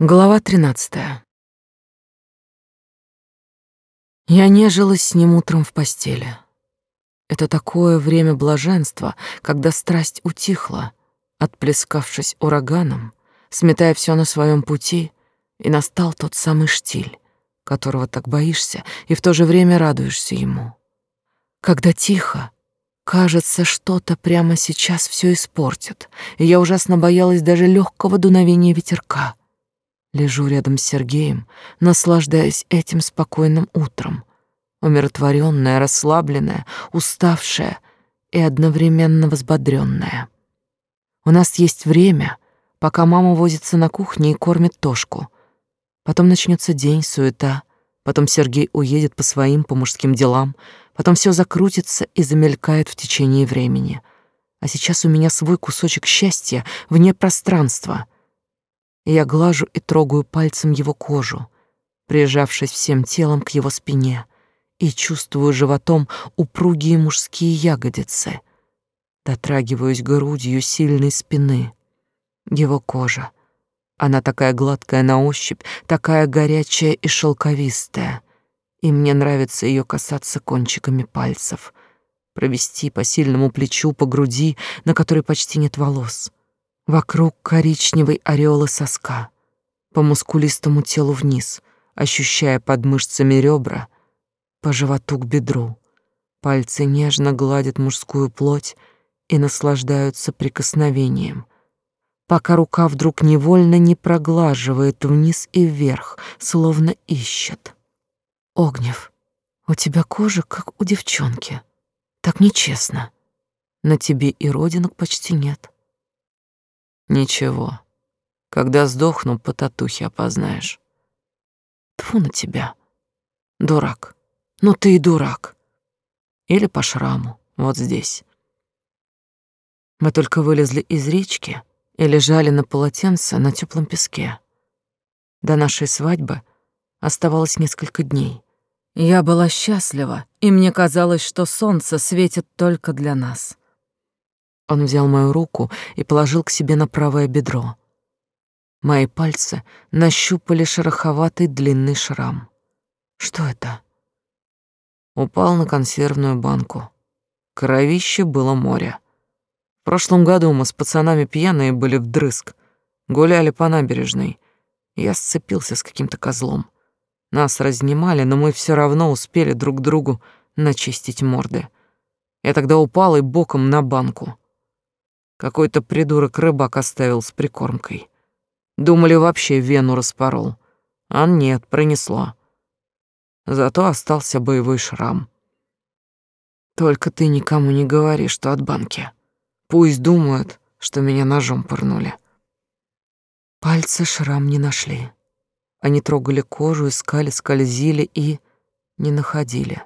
Глава 13. Я нежилась с ним утром в постели. Это такое время блаженства, когда страсть утихла, отплескавшись ураганом, сметая все на своем пути, и настал тот самый штиль, которого так боишься и в то же время радуешься ему. Когда тихо, кажется, что-то прямо сейчас все испортит, и я ужасно боялась даже легкого дуновения ветерка — Лежу рядом с Сергеем, наслаждаясь этим спокойным утром, умиротворенная, расслабленная, уставшая и одновременно взбодренная. У нас есть время, пока мама возится на кухне и кормит Тошку. Потом начнется день, суета, потом Сергей уедет по своим, по мужским делам, потом все закрутится и замелькает в течение времени. А сейчас у меня свой кусочек счастья вне пространства — я глажу и трогаю пальцем его кожу, прижавшись всем телом к его спине, и чувствую животом упругие мужские ягодицы. Дотрагиваюсь грудью сильной спины. Его кожа. Она такая гладкая на ощупь, такая горячая и шелковистая. И мне нравится ее касаться кончиками пальцев, провести по сильному плечу, по груди, на которой почти нет волос Вокруг коричневой ореолы соска, по мускулистому телу вниз, ощущая под мышцами ребра, по животу к бедру. Пальцы нежно гладят мужскую плоть и наслаждаются прикосновением, пока рука вдруг невольно не проглаживает вниз и вверх, словно ищет. Огнев, у тебя кожа, как у девчонки. Так нечестно. На тебе и родинок почти нет. Ничего. Когда сдохну, по татухе опознаешь. Тфу на тебя. Дурак. Ну ты и дурак. Или по шраму, вот здесь. Мы только вылезли из речки и лежали на полотенце на теплом песке. До нашей свадьбы оставалось несколько дней. Я была счастлива, и мне казалось, что солнце светит только для нас. Он взял мою руку и положил к себе на правое бедро. Мои пальцы нащупали шероховатый длинный шрам. Что это? Упал на консервную банку. Кровище было море. В прошлом году мы с пацанами пьяные были вдрызг. Гуляли по набережной. Я сцепился с каким-то козлом. Нас разнимали, но мы все равно успели друг другу начистить морды. Я тогда упал и боком на банку. Какой-то придурок-рыбак оставил с прикормкой. Думали, вообще вену распорол. А нет, пронесло. Зато остался боевой шрам. Только ты никому не говори, что от банки. Пусть думают, что меня ножом пырнули. Пальцы шрам не нашли. Они трогали кожу, искали, скользили и не находили.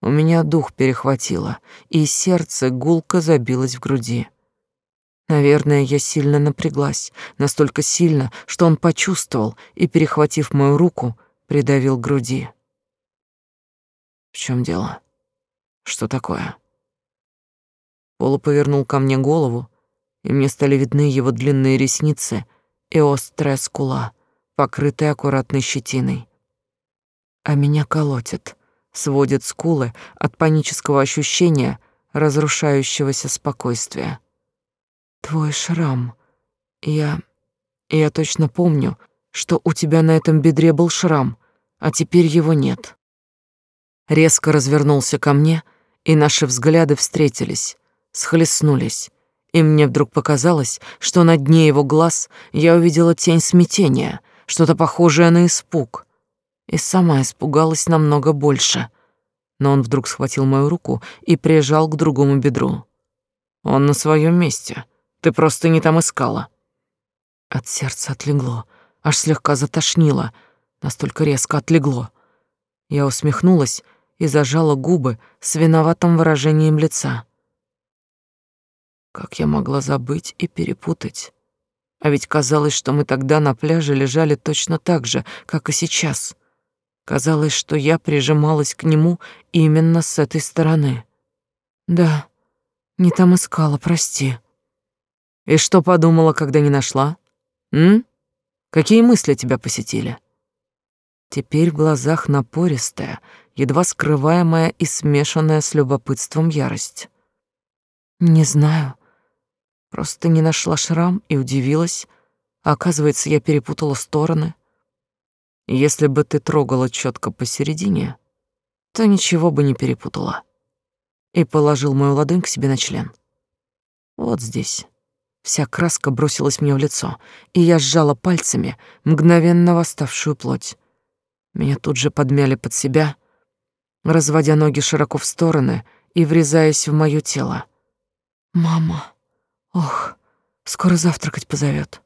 У меня дух перехватило, и сердце гулко забилось в груди. Наверное, я сильно напряглась, настолько сильно, что он почувствовал и, перехватив мою руку, придавил к груди. В чем дело? Что такое? Пола повернул ко мне голову, и мне стали видны его длинные ресницы и острая скула, покрытая аккуратной щетиной. А меня колотит, сводит скулы от панического ощущения разрушающегося спокойствия. Твой шрам. Я... Я точно помню, что у тебя на этом бедре был шрам, а теперь его нет. Резко развернулся ко мне, и наши взгляды встретились, схлестнулись, и мне вдруг показалось, что на дне его глаз я увидела тень смятения, что-то похожее на испуг, и сама испугалась намного больше. Но он вдруг схватил мою руку и прижал к другому бедру. Он на своем месте — ты просто не там искала. От сердца отлегло, аж слегка затошнило, настолько резко отлегло. Я усмехнулась и зажала губы с виноватым выражением лица. Как я могла забыть и перепутать? А ведь казалось, что мы тогда на пляже лежали точно так же, как и сейчас. Казалось, что я прижималась к нему именно с этой стороны. Да, не там искала, прости. И что подумала, когда не нашла? М? Какие мысли тебя посетили? Теперь в глазах напористая, едва скрываемая и смешанная с любопытством ярость. Не знаю. Просто не нашла шрам и удивилась. А оказывается, я перепутала стороны. Если бы ты трогала четко посередине, то ничего бы не перепутала. И положил мою ладонь к себе на член. Вот здесь. Вся краска бросилась мне в лицо, и я сжала пальцами мгновенно восставшую плоть. Меня тут же подмяли под себя, разводя ноги широко в стороны и врезаясь в моё тело. «Мама, ох, скоро завтракать позовет.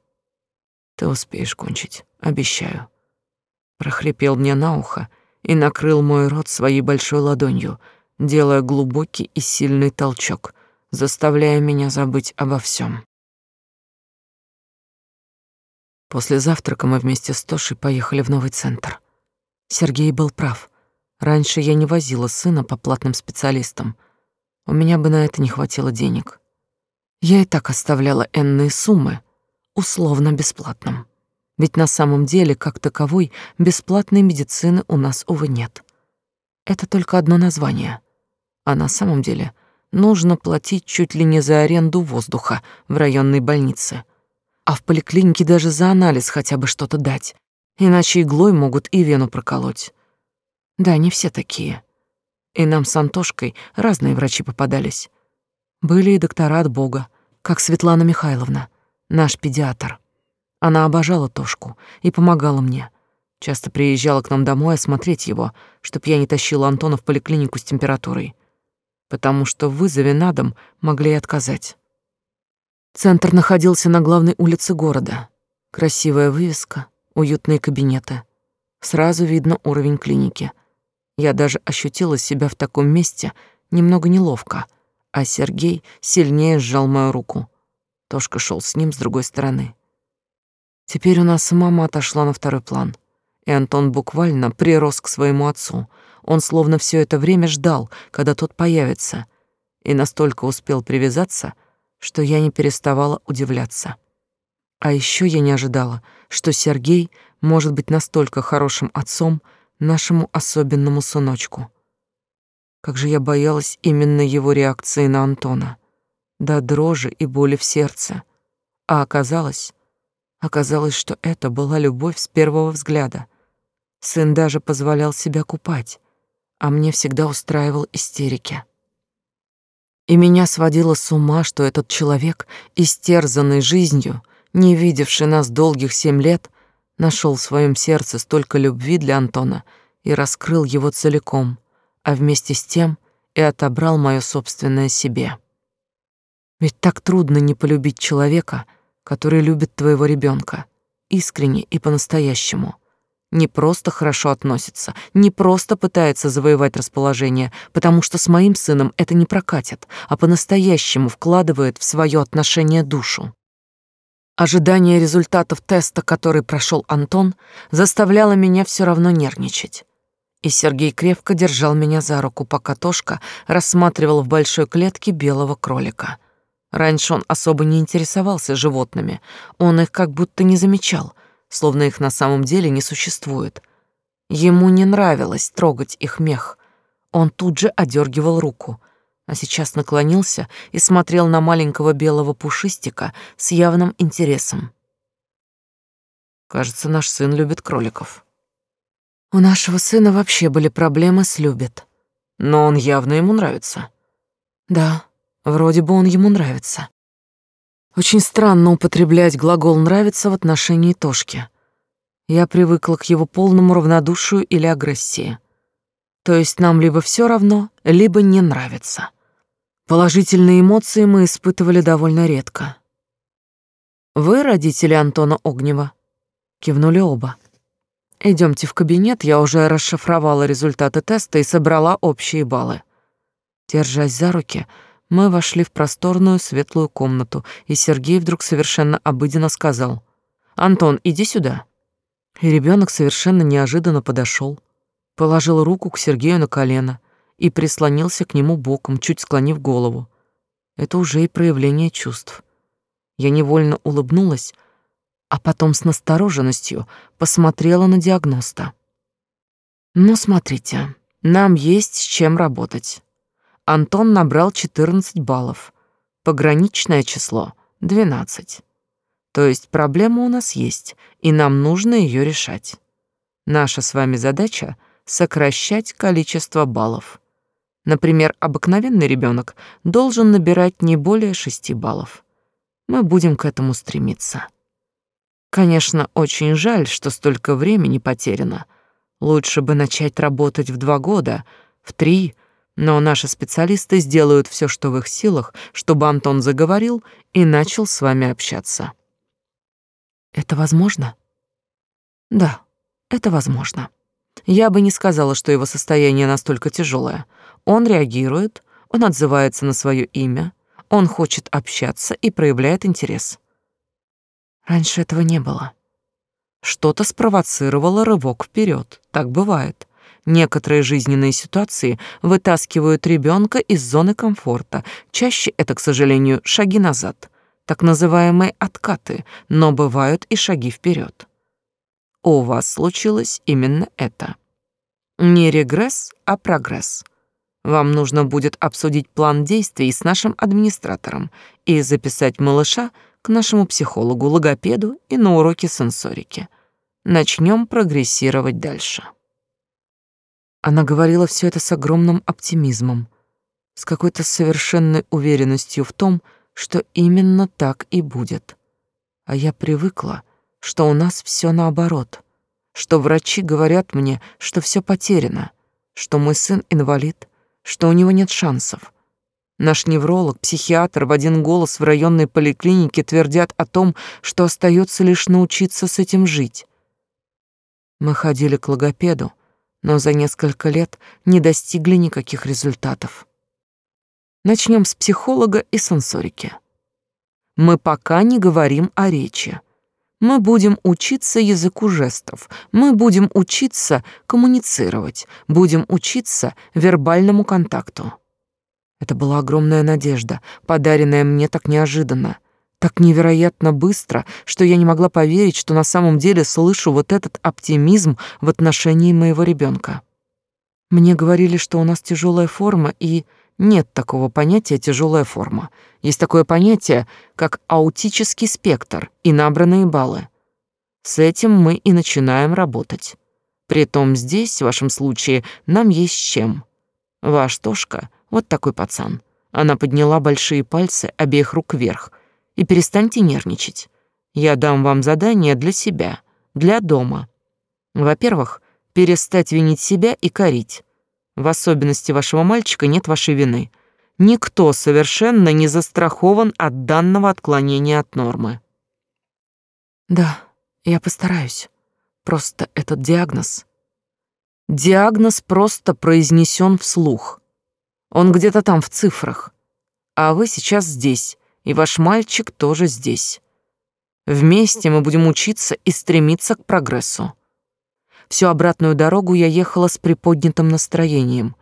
Ты успеешь кончить, обещаю. Прохрипел мне на ухо и накрыл мой рот своей большой ладонью, делая глубокий и сильный толчок, заставляя меня забыть обо всем. После завтрака мы вместе с Тошей поехали в новый центр. Сергей был прав. Раньше я не возила сына по платным специалистам. У меня бы на это не хватило денег. Я и так оставляла энные суммы условно бесплатным. Ведь на самом деле, как таковой, бесплатной медицины у нас, увы, нет. Это только одно название. А на самом деле нужно платить чуть ли не за аренду воздуха в районной больнице. А в поликлинике даже за анализ хотя бы что-то дать. Иначе иглой могут и вену проколоть. Да, не все такие. И нам с Антошкой разные врачи попадались. Были и доктора от Бога, как Светлана Михайловна, наш педиатр. Она обожала Тошку и помогала мне. Часто приезжала к нам домой осмотреть его, чтоб я не тащила Антона в поликлинику с температурой. Потому что в вызове на дом могли и отказать. Центр находился на главной улице города. Красивая вывеска, уютные кабинеты. Сразу видно уровень клиники. Я даже ощутила себя в таком месте немного неловко, а Сергей сильнее сжал мою руку. Тошка шел с ним с другой стороны. Теперь у нас мама отошла на второй план, и Антон буквально прирос к своему отцу. Он словно все это время ждал, когда тот появится, и настолько успел привязаться, что я не переставала удивляться. А еще я не ожидала, что Сергей может быть настолько хорошим отцом нашему особенному сыночку. Как же я боялась именно его реакции на Антона. До дрожи и боли в сердце. А оказалось, оказалось, что это была любовь с первого взгляда. Сын даже позволял себя купать, а мне всегда устраивал истерики. И меня сводило с ума, что этот человек, истерзанный жизнью, не видевший нас долгих семь лет, нашел в своем сердце столько любви для Антона и раскрыл его целиком, а вместе с тем и отобрал мое собственное себе. Ведь так трудно не полюбить человека, который любит твоего ребенка, искренне и по-настоящему. Не просто хорошо относится, не просто пытается завоевать расположение, потому что с моим сыном это не прокатит, а по-настоящему вкладывает в свое отношение душу. Ожидание результатов теста, который прошел Антон, заставляло меня все равно нервничать. И Сергей крепко держал меня за руку, пока Тошка рассматривал в большой клетке белого кролика. Раньше он особо не интересовался животными, он их как будто не замечал, словно их на самом деле не существует. Ему не нравилось трогать их мех. Он тут же одергивал руку — а сейчас наклонился и смотрел на маленького белого пушистика с явным интересом. Кажется, наш сын любит кроликов. У нашего сына вообще были проблемы с любит. Но он явно ему нравится. Да, вроде бы он ему нравится. Очень странно употреблять глагол «нравится» в отношении Тошки. Я привыкла к его полному равнодушию или агрессии. То есть нам либо все равно, либо не нравится. Положительные эмоции мы испытывали довольно редко. «Вы родители Антона Огнева?» Кивнули оба. Идемте в кабинет, я уже расшифровала результаты теста и собрала общие баллы. Держась за руки, мы вошли в просторную светлую комнату, и Сергей вдруг совершенно обыденно сказал «Антон, иди сюда». И ребенок совершенно неожиданно подошел положил руку к Сергею на колено и прислонился к нему боком, чуть склонив голову. Это уже и проявление чувств. Я невольно улыбнулась, а потом с настороженностью посмотрела на диагноста. «Ну, смотрите, нам есть с чем работать. Антон набрал 14 баллов. Пограничное число — 12. То есть проблема у нас есть, и нам нужно ее решать. Наша с вами задача — сокращать количество баллов. Например, обыкновенный ребенок должен набирать не более 6 баллов. Мы будем к этому стремиться. Конечно, очень жаль, что столько времени потеряно. Лучше бы начать работать в два года, в три, но наши специалисты сделают все, что в их силах, чтобы Антон заговорил и начал с вами общаться. Это возможно? Да, это возможно. Я бы не сказала, что его состояние настолько тяжелое. Он реагирует, он отзывается на свое имя, он хочет общаться и проявляет интерес. Раньше этого не было. Что-то спровоцировало рывок вперед. Так бывает. Некоторые жизненные ситуации вытаскивают ребенка из зоны комфорта. Чаще это, к сожалению, шаги назад, так называемые откаты, но бывают и шаги вперед. У вас случилось именно это. Не регресс, а прогресс. Вам нужно будет обсудить план действий с нашим администратором и записать малыша к нашему психологу, логопеду и на уроки сенсорики. Начнем прогрессировать дальше. Она говорила все это с огромным оптимизмом, с какой-то совершенной уверенностью в том, что именно так и будет. А я привыкла, что у нас все наоборот, что врачи говорят мне, что все потеряно, что мой сын инвалид, что у него нет шансов, Наш невролог, психиатр в один голос в районной поликлинике твердят о том, что остается лишь научиться с этим жить. Мы ходили к логопеду, но за несколько лет не достигли никаких результатов. Начнем с психолога и сенсорики. Мы пока не говорим о речи. Мы будем учиться языку жестов, мы будем учиться коммуницировать, будем учиться вербальному контакту. Это была огромная надежда, подаренная мне так неожиданно, так невероятно быстро, что я не могла поверить, что на самом деле слышу вот этот оптимизм в отношении моего ребенка. Мне говорили, что у нас тяжелая форма, и нет такого понятия тяжелая форма. Есть такое понятие, как аутический спектр и набранные баллы. С этим мы и начинаем работать. Притом здесь, в вашем случае, нам есть чем. Ваш Тошка — вот такой пацан. Она подняла большие пальцы обеих рук вверх. И перестаньте нервничать. Я дам вам задание для себя, для дома. Во-первых, перестать винить себя и корить. В особенности вашего мальчика нет вашей вины. Никто совершенно не застрахован от данного отклонения от нормы. Да, я постараюсь. Просто этот диагноз... Диагноз просто произнесен вслух. Он где-то там в цифрах. А вы сейчас здесь, и ваш мальчик тоже здесь. Вместе мы будем учиться и стремиться к прогрессу. Всю обратную дорогу я ехала с приподнятым настроением,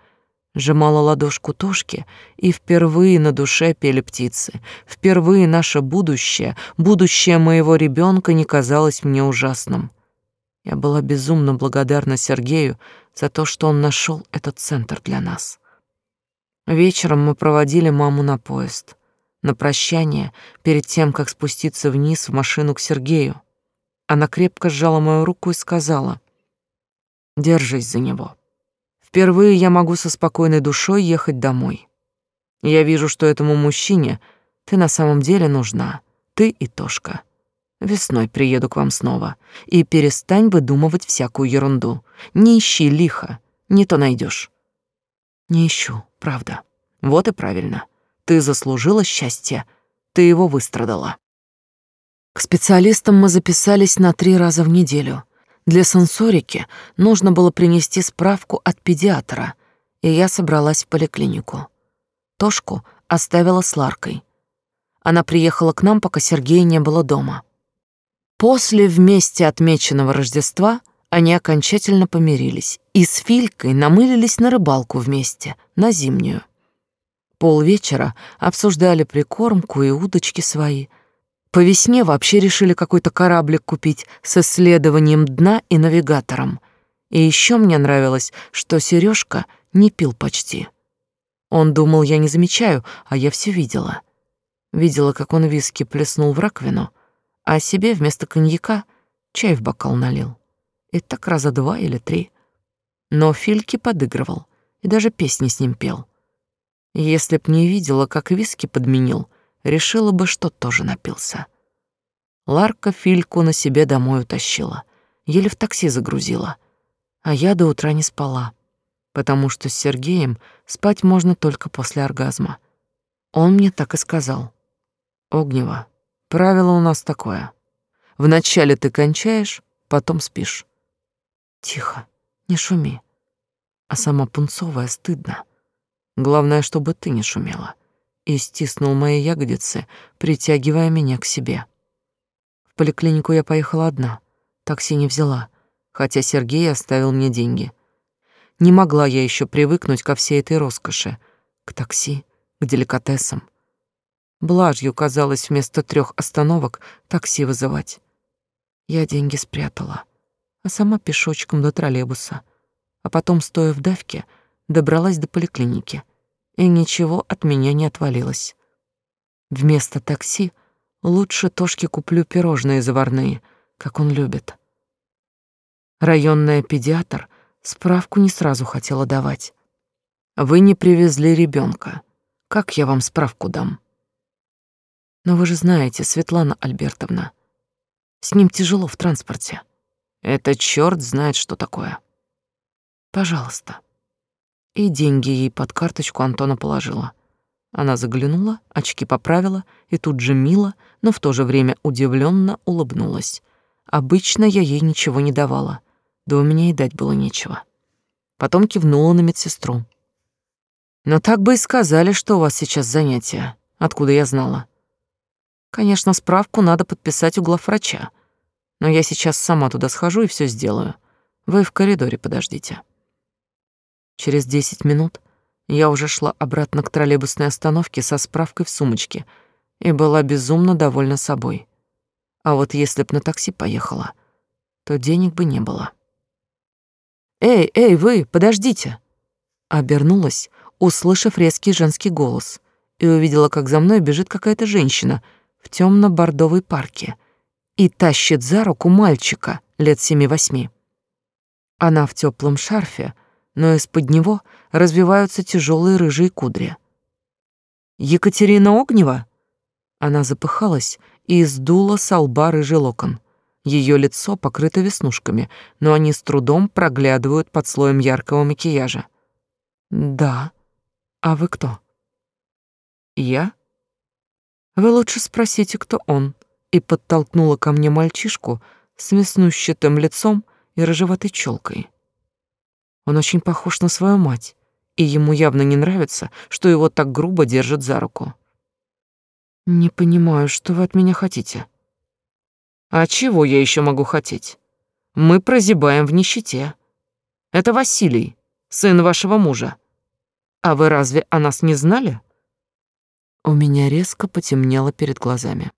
сжимала ладошку Тошки, и впервые на душе пели птицы. Впервые наше будущее, будущее моего ребенка не казалось мне ужасным. Я была безумно благодарна Сергею за то, что он нашел этот центр для нас. Вечером мы проводили маму на поезд. На прощание, перед тем, как спуститься вниз в машину к Сергею, она крепко сжала мою руку и сказала, «Держись за него. Впервые я могу со спокойной душой ехать домой. Я вижу, что этому мужчине ты на самом деле нужна, ты и Тошка. Весной приеду к вам снова, и перестань выдумывать всякую ерунду. Не ищи лихо, не то найдешь. Не ищу, правда. Вот и правильно. Ты заслужила счастье. Ты его выстрадала. К специалистам мы записались на три раза в неделю. Для сенсорики нужно было принести справку от педиатра, и я собралась в поликлинику. Тошку оставила с Ларкой. Она приехала к нам, пока Сергея не было дома. После вместе отмеченного Рождества они окончательно помирились и с Филькой намылились на рыбалку вместе, на зимнюю. Полвечера обсуждали прикормку и удочки свои. По весне вообще решили какой-то кораблик купить с исследованием дна и навигатором. И еще мне нравилось, что Сережка не пил почти. Он думал, я не замечаю, а я все видела. Видела, как он виски плеснул в раковину, а себе вместо коньяка чай в бокал налил. И так раза два или три. Но Фильки подыгрывал и даже песни с ним пел. Если б не видела, как виски подменил, решила бы, что тоже напился. Ларка Фильку на себе домой утащила, еле в такси загрузила, а я до утра не спала, потому что с Сергеем спать можно только после оргазма. Он мне так и сказал. Огнева, правило у нас такое. Вначале ты кончаешь, потом спишь. Тихо, не шуми. А сама пунцовая стыдно. Главное, чтобы ты не шумела. И стиснул мои ягодицы, притягивая меня к себе. В поликлинику я поехала одна. Такси не взяла, хотя Сергей оставил мне деньги. Не могла я еще привыкнуть ко всей этой роскоши, к такси, к деликатесам. Блажью казалось вместо трех остановок такси вызывать. Я деньги спрятала, а сама пешочком до троллейбуса, а потом, стоя в давке, добралась до поликлиники, и ничего от меня не отвалилось. Вместо такси лучше Тошке куплю пирожные заварные, как он любит. Районная педиатр справку не сразу хотела давать. Вы не привезли ребенка. Как я вам справку дам? Но вы же знаете, Светлана Альбертовна, с ним тяжело в транспорте. Это чёрт знает, что такое. Пожалуйста. И деньги ей под карточку Антона положила. Она заглянула, очки поправила и тут же мило, но в то же время удивленно улыбнулась. Обычно я ей ничего не давала, да у меня и дать было нечего. Потом кивнула на медсестру. «Но так бы и сказали, что у вас сейчас занятия. Откуда я знала?» Конечно, справку надо подписать у главврача. Но я сейчас сама туда схожу и все сделаю. Вы в коридоре подождите. Через десять минут я уже шла обратно к троллейбусной остановке со справкой в сумочке и была безумно довольна собой. А вот если б на такси поехала, то денег бы не было. «Эй, эй, вы, подождите!» Обернулась, услышав резкий женский голос, и увидела, как за мной бежит какая-то женщина — в темно-бордовой парке и тащит за руку мальчика лет семи-восьми. Она в теплом шарфе, но из-под него развиваются тяжелые рыжие кудри. «Екатерина Огнева?» Она запыхалась и сдула с лба рыжий локон. Ее лицо покрыто веснушками, но они с трудом проглядывают под слоем яркого макияжа. «Да. А вы кто?» «Я вы лучше спросите, кто он. И подтолкнула ко мне мальчишку с веснущатым лицом и рыжеватой челкой. Он очень похож на свою мать, и ему явно не нравится, что его так грубо держат за руку. Не понимаю, что вы от меня хотите. А чего я еще могу хотеть? Мы прозябаем в нищете. Это Василий, сын вашего мужа. А вы разве о нас не знали? У меня резко потемнело перед глазами.